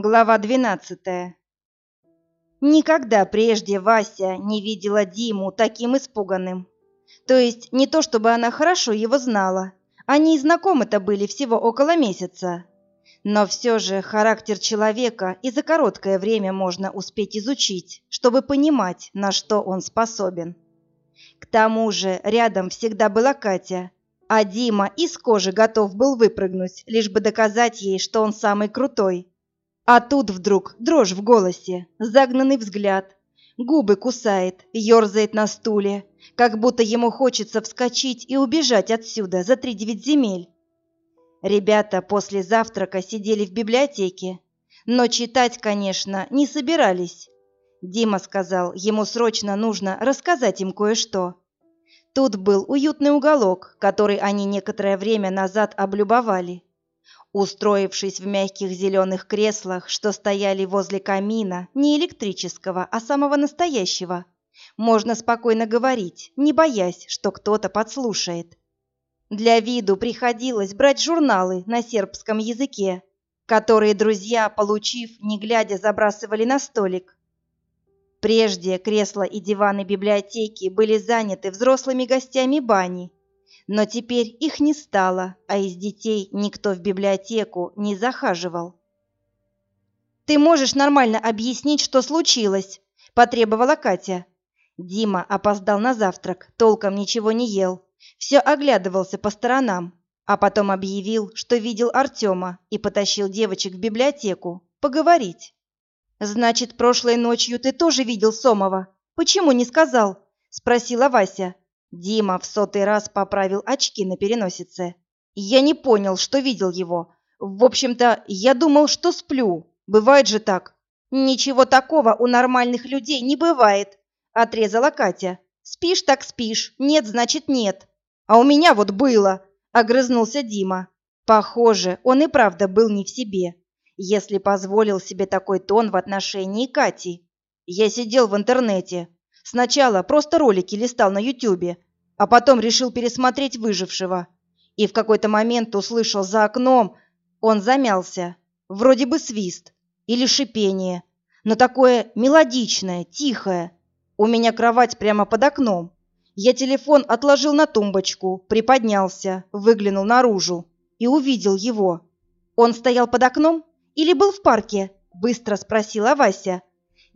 Глава 12. Никогда прежде Вася не видела Диму таким испуганным. То есть не то, чтобы она хорошо его знала. Они знакомы-то были всего около месяца. Но все же характер человека и за короткое время можно успеть изучить, чтобы понимать, на что он способен. К тому же рядом всегда была Катя, а Дима из кожи готов был выпрыгнуть, лишь бы доказать ей, что он самый крутой. А тут вдруг дрожь в голосе, загнанный взгляд, губы кусает, ерзает на стуле, как будто ему хочется вскочить и убежать отсюда за три девять земель. Ребята после завтрака сидели в библиотеке, но читать, конечно, не собирались. Дима сказал, ему срочно нужно рассказать им кое-что. Тут был уютный уголок, который они некоторое время назад облюбовали. Устроившись в мягких зеленых креслах, что стояли возле камина, не электрического, а самого настоящего, можно спокойно говорить, не боясь, что кто-то подслушает. Для виду приходилось брать журналы на сербском языке, которые друзья, получив, не глядя, забрасывали на столик. Прежде кресла и диваны библиотеки были заняты взрослыми гостями бани, но теперь их не стало, а из детей никто в библиотеку не захаживал. «Ты можешь нормально объяснить, что случилось?» – потребовала Катя. Дима опоздал на завтрак, толком ничего не ел. Все оглядывался по сторонам, а потом объявил, что видел Артема и потащил девочек в библиотеку поговорить. «Значит, прошлой ночью ты тоже видел Сомова? Почему не сказал?» – спросила Вася. Дима в сотый раз поправил очки на переносице. Я не понял, что видел его. В общем-то, я думал, что сплю. Бывает же так. Ничего такого у нормальных людей не бывает, отрезала Катя. Спишь так спишь, нет значит нет. А у меня вот было, огрызнулся Дима. Похоже, он и правда был не в себе, если позволил себе такой тон в отношении Кати. Я сидел в интернете, Сначала просто ролики листал на Ютубе, а потом решил пересмотреть «Выжившего». И в какой-то момент услышал за окном, он замялся, вроде бы свист или шипение, но такое мелодичное, тихое. У меня кровать прямо под окном. Я телефон отложил на тумбочку, приподнялся, выглянул наружу и увидел его. Он стоял под окном или был в парке? Быстро спросила Вася.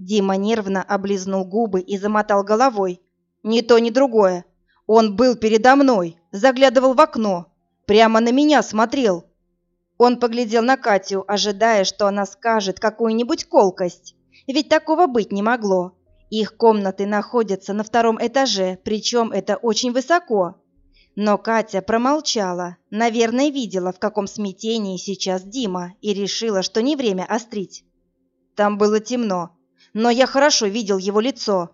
Дима нервно облизнул губы и замотал головой. «Ни то, ни другое. Он был передо мной, заглядывал в окно, прямо на меня смотрел». Он поглядел на Катю, ожидая, что она скажет какую-нибудь колкость. Ведь такого быть не могло. Их комнаты находятся на втором этаже, причем это очень высоко. Но Катя промолчала, наверное, видела, в каком смятении сейчас Дима, и решила, что не время острить. Там было темно, но я хорошо видел его лицо.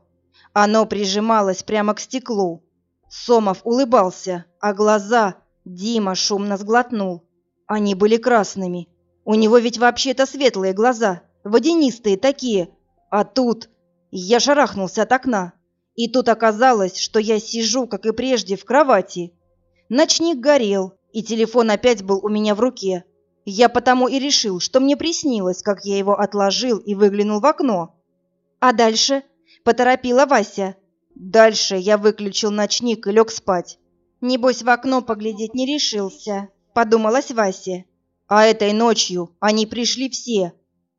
Оно прижималось прямо к стеклу. Сомов улыбался, а глаза Дима шумно сглотнул. Они были красными. У него ведь вообще-то светлые глаза, водянистые такие. А тут я шарахнулся от окна. И тут оказалось, что я сижу, как и прежде, в кровати. Ночник горел, и телефон опять был у меня в руке. Я потому и решил, что мне приснилось, как я его отложил и выглянул в окно. А дальше? Поторопила Вася. Дальше я выключил ночник и лег спать. Небось, в окно поглядеть не решился, подумалась Вася. А этой ночью они пришли все.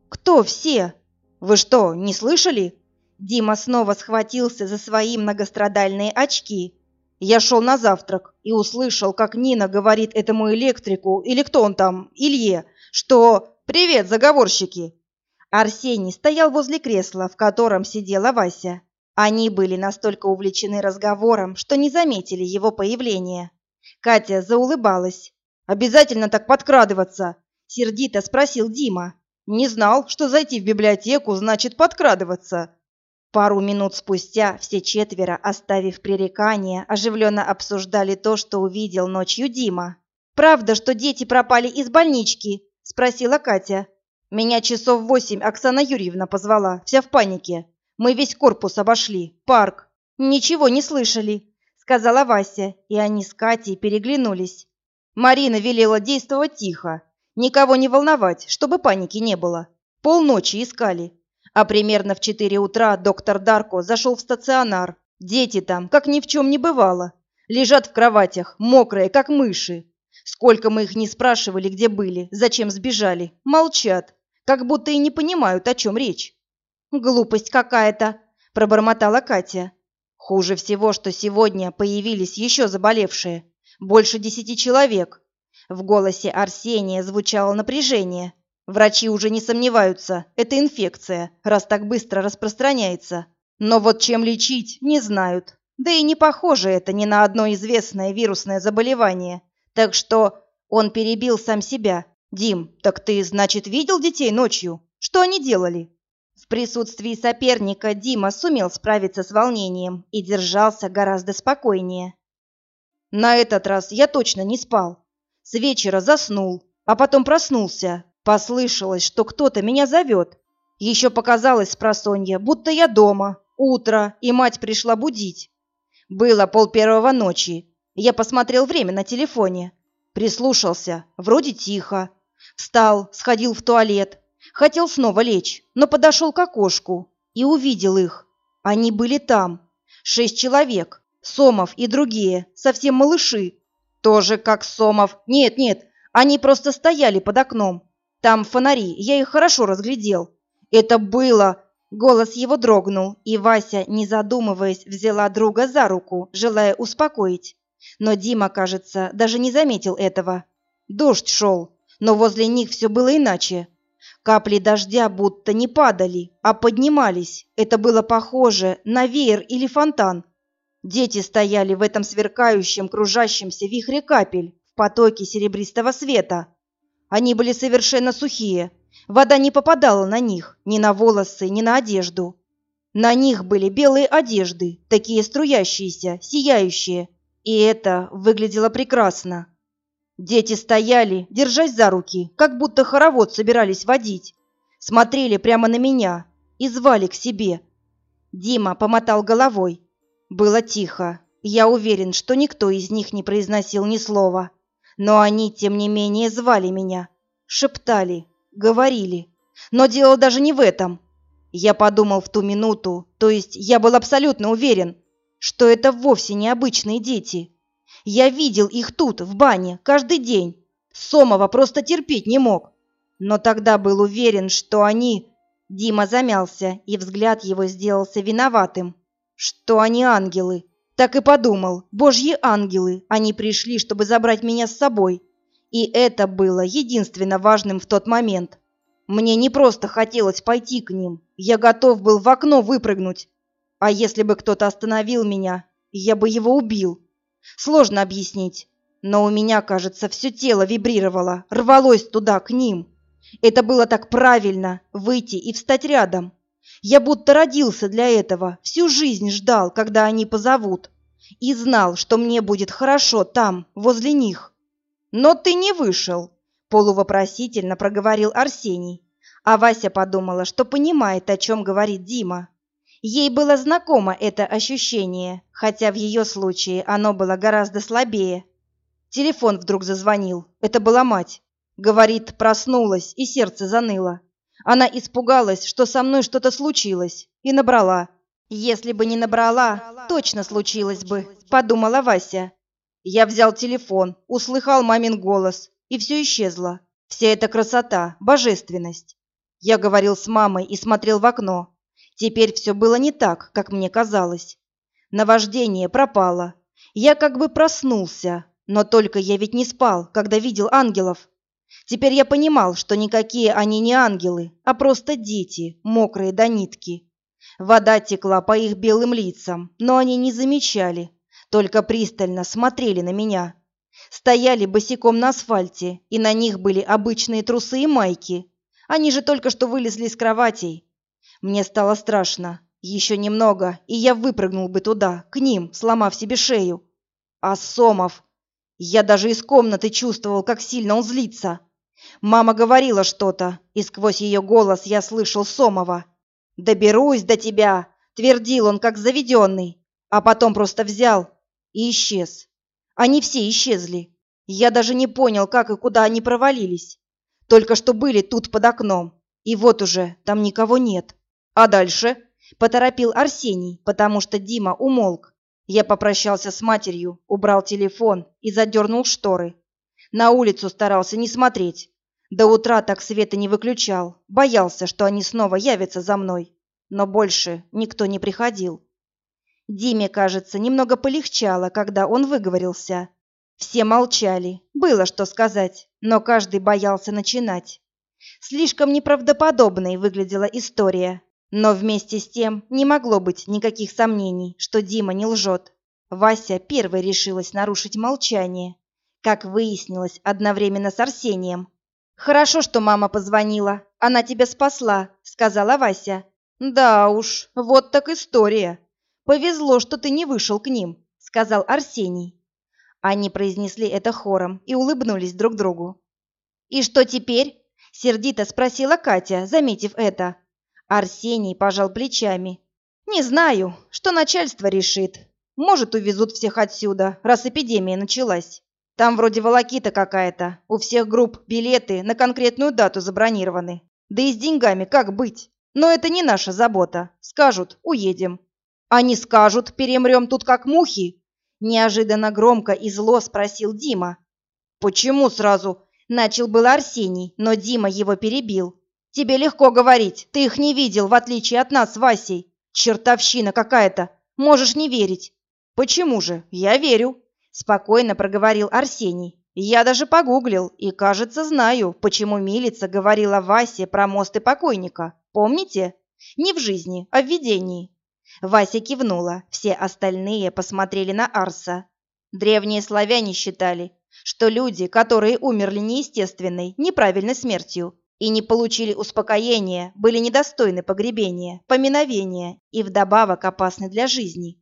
Кто все? Вы что, не слышали? Дима снова схватился за свои многострадальные очки. Я шел на завтрак и услышал, как Нина говорит этому электрику, или кто он там, Илье, что «Привет, заговорщики! Арсений стоял возле кресла, в котором сидела Вася. Они были настолько увлечены разговором, что не заметили его появления. Катя заулыбалась. «Обязательно так подкрадываться?» – сердито спросил Дима. «Не знал, что зайти в библиотеку значит подкрадываться». Пару минут спустя все четверо, оставив пререкание, оживленно обсуждали то, что увидел ночью Дима. «Правда, что дети пропали из больнички?» – спросила Катя. Меня часов восемь Оксана Юрьевна позвала, вся в панике. Мы весь корпус обошли, парк. Ничего не слышали, сказала Вася, и они с Катей переглянулись. Марина велела действовать тихо, никого не волновать, чтобы паники не было. полночи искали. А примерно в четыре утра доктор Дарко зашел в стационар. Дети там, как ни в чем не бывало. Лежат в кроватях, мокрые, как мыши. Сколько мы их не спрашивали, где были, зачем сбежали. Молчат, как будто и не понимают, о чем речь. «Глупость какая-то», – пробормотала Катя. «Хуже всего, что сегодня появились еще заболевшие. Больше десяти человек. В голосе Арсения звучало напряжение. Врачи уже не сомневаются, это инфекция, раз так быстро распространяется. Но вот чем лечить, не знают. Да и не похоже это ни на одно известное вирусное заболевание. Так что он перебил сам себя. «Дим, так ты, значит, видел детей ночью? Что они делали?» В присутствии соперника Дима сумел справиться с волнением и держался гораздо спокойнее. На этот раз я точно не спал. С вечера заснул, а потом проснулся. Послышалось, что кто-то меня зовет. Еще показалось с просонья, будто я дома. Утро, и мать пришла будить. Было пол первого ночи. Я посмотрел время на телефоне. Прислушался, вроде тихо. Встал, сходил в туалет. Хотел снова лечь, но подошел к окошку и увидел их. Они были там. Шесть человек. Сомов и другие, совсем малыши. Тоже как Сомов. Нет, нет, они просто стояли под окном. Там фонари, я их хорошо разглядел. Это было... Голос его дрогнул, и Вася, не задумываясь, взяла друга за руку, желая успокоить. Но Дима, кажется, даже не заметил этого. Дождь шел, но возле них все было иначе. Капли дождя будто не падали, а поднимались. Это было похоже на веер или фонтан. Дети стояли в этом сверкающем, кружащемся вихре капель, в потоке серебристого света. Они были совершенно сухие. Вода не попадала на них, ни на волосы, ни на одежду. На них были белые одежды, такие струящиеся, сияющие. И это выглядело прекрасно. Дети стояли, держась за руки, как будто хоровод собирались водить. Смотрели прямо на меня и звали к себе. Дима помотал головой. Было тихо. Я уверен, что никто из них не произносил ни слова. Но они, тем не менее, звали меня. Шептали, говорили. Но дело даже не в этом. Я подумал в ту минуту, то есть я был абсолютно уверен, что это вовсе не обычные дети. Я видел их тут, в бане, каждый день. Сомова просто терпеть не мог. Но тогда был уверен, что они... Дима замялся, и взгляд его сделался виноватым что они ангелы. Так и подумал, божьи ангелы, они пришли, чтобы забрать меня с собой. И это было единственно важным в тот момент. Мне не просто хотелось пойти к ним, я готов был в окно выпрыгнуть. А если бы кто-то остановил меня, я бы его убил. Сложно объяснить, но у меня, кажется, все тело вибрировало, рвалось туда, к ним. Это было так правильно, выйти и встать рядом. Я будто родился для этого, всю жизнь ждал, когда они позовут, и знал, что мне будет хорошо там, возле них. Но ты не вышел, полувопросительно проговорил Арсений, а Вася подумала, что понимает, о чем говорит Дима. Ей было знакомо это ощущение, хотя в ее случае оно было гораздо слабее. Телефон вдруг зазвонил. Это была мать. Говорит, проснулась, и сердце заныло. Она испугалась, что со мной что-то случилось, и набрала. Если бы не набрала, точно случилось бы, подумала Вася. Я взял телефон, услыхал мамин голос, и все исчезло. Вся эта красота, божественность. Я говорил с мамой и смотрел в окно. Теперь все было не так, как мне казалось. Наваждение пропало. Я как бы проснулся, но только я ведь не спал, когда видел ангелов. Теперь я понимал, что никакие они не ангелы, а просто дети, мокрые до нитки. Вода текла по их белым лицам, но они не замечали, только пристально смотрели на меня. Стояли босиком на асфальте, и на них были обычные трусы и майки. Они же только что вылезли из кроватей. Мне стало страшно. Еще немного, и я выпрыгнул бы туда, к ним, сломав себе шею. А Сомов... Я даже из комнаты чувствовал, как сильно он злится. Мама говорила что-то, и сквозь ее голос я слышал Сомова. «Доберусь до тебя!» — твердил он, как заведенный, а потом просто взял и исчез. Они все исчезли. Я даже не понял, как и куда они провалились. Только что были тут под окном. И вот уже там никого нет. А дальше? Поторопил Арсений, потому что Дима умолк. Я попрощался с матерью, убрал телефон и задернул шторы. На улицу старался не смотреть. До утра так света не выключал, боялся, что они снова явятся за мной. Но больше никто не приходил. Диме, кажется, немного полегчало, когда он выговорился. Все молчали, было что сказать, но каждый боялся начинать. Слишком неправдоподобной выглядела история, но вместе с тем не могло быть никаких сомнений, что Дима не лжет. Вася первой решилась нарушить молчание, как выяснилось одновременно с Арсением. «Хорошо, что мама позвонила, она тебя спасла», — сказала Вася. «Да уж, вот так история. Повезло, что ты не вышел к ним», — сказал Арсений. Они произнесли это хором и улыбнулись друг другу. «И что теперь?» — сердито спросила Катя, заметив это. Арсений пожал плечами. «Не знаю, что начальство решит. Может, увезут всех отсюда, раз эпидемия началась. Там вроде волокита какая-то. У всех групп билеты на конкретную дату забронированы. Да и с деньгами как быть? Но это не наша забота. Скажут, уедем. Они скажут, перемрем тут как мухи?» Неожиданно громко и зло спросил Дима. «Почему сразу?» Начал был Арсений, но Дима его перебил. Тебе легко говорить, ты их не видел, в отличие от нас Васей. Чертовщина какая-то, можешь не верить. Почему же? Я верю, спокойно проговорил Арсений. Я даже погуглил и, кажется, знаю, почему милица говорила Васе про мосты покойника. Помните? Не в жизни, а в видении. Вася кивнула, все остальные посмотрели на Арса. Древние славяне считали, что люди, которые умерли неестественной, неправильной смертью, и не получили успокоения, были недостойны погребения, поминовения и вдобавок опасны для жизни.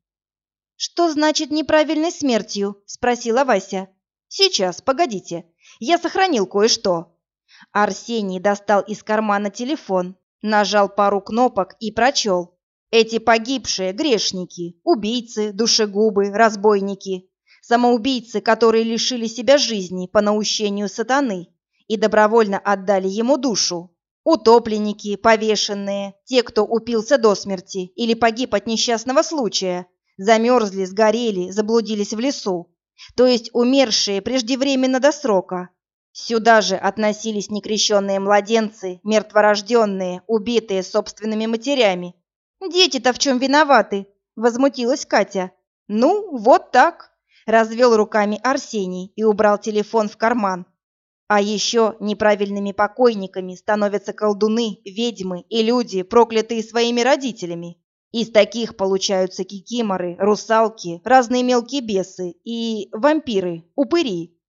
«Что значит неправильной смертью?» – спросила Вася. «Сейчас, погодите. Я сохранил кое-что». Арсений достал из кармана телефон, нажал пару кнопок и прочел. «Эти погибшие – грешники, убийцы, душегубы, разбойники, самоубийцы, которые лишили себя жизни по наущению сатаны, и добровольно отдали ему душу. Утопленники, повешенные, те, кто упился до смерти или погиб от несчастного случая, замерзли, сгорели, заблудились в лесу, то есть умершие преждевременно до срока. Сюда же относились некрещенные младенцы, мертворожденные, убитые собственными матерями. «Дети-то в чем виноваты?» – возмутилась Катя. «Ну, вот так», – развел руками Арсений и убрал телефон в карман. А еще неправильными покойниками становятся колдуны, ведьмы и люди, проклятые своими родителями. Из таких получаются кикиморы, русалки, разные мелкие бесы и вампиры, упыри.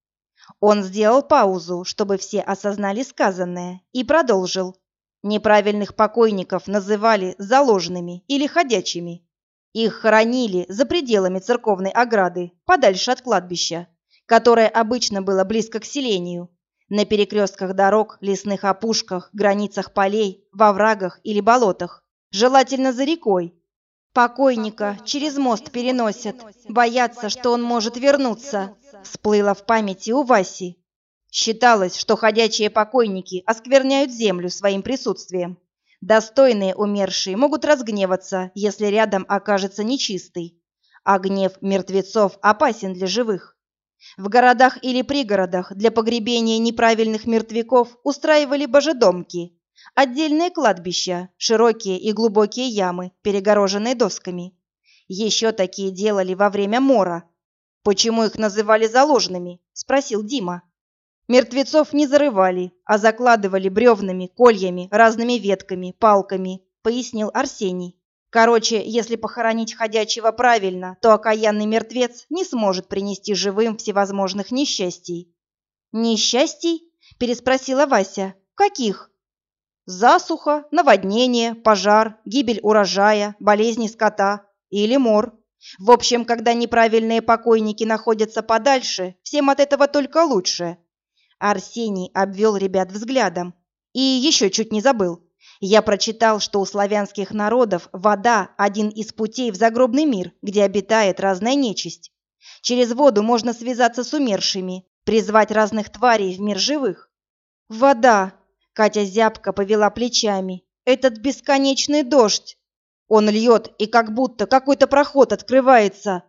Он сделал паузу, чтобы все осознали сказанное, и продолжил. Неправильных покойников называли заложенными или ходячими. Их хоронили за пределами церковной ограды, подальше от кладбища, которое обычно было близко к селению, на перекрестках дорог, лесных опушках, границах полей, во врагах или болотах, желательно за рекой. Покойника через мост переносят, боятся, что он может вернуться, всплыло в памяти у Васи. Считалось, что ходячие покойники оскверняют землю своим присутствием. Достойные умершие могут разгневаться, если рядом окажется нечистый, а гнев мертвецов опасен для живых. В городах или пригородах для погребения неправильных мертвяков устраивали божедомки, отдельные кладбища, широкие и глубокие ямы, перегороженные досками. Еще такие делали во время мора. «Почему их называли заложенными?» – спросил Дима. Мертвецов не зарывали, а закладывали бревнами, кольями, разными ветками, палками, пояснил Арсений. Короче, если похоронить ходячего правильно, то окаянный мертвец не сможет принести живым всевозможных несчастий. «Несчастий?» – переспросила Вася. «Каких?» «Засуха, наводнение, пожар, гибель урожая, болезни скота или мор. В общем, когда неправильные покойники находятся подальше, всем от этого только лучше». Арсений обвел ребят взглядом. «И еще чуть не забыл. Я прочитал, что у славянских народов вода – один из путей в загробный мир, где обитает разная нечисть. Через воду можно связаться с умершими, призвать разных тварей в мир живых. Вода. Катя зябко повела плечами. Этот бесконечный дождь. Он льет, и как будто какой-то проход открывается.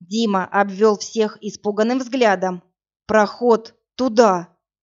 Дима обвел всех испуганным взглядом. Проход туда.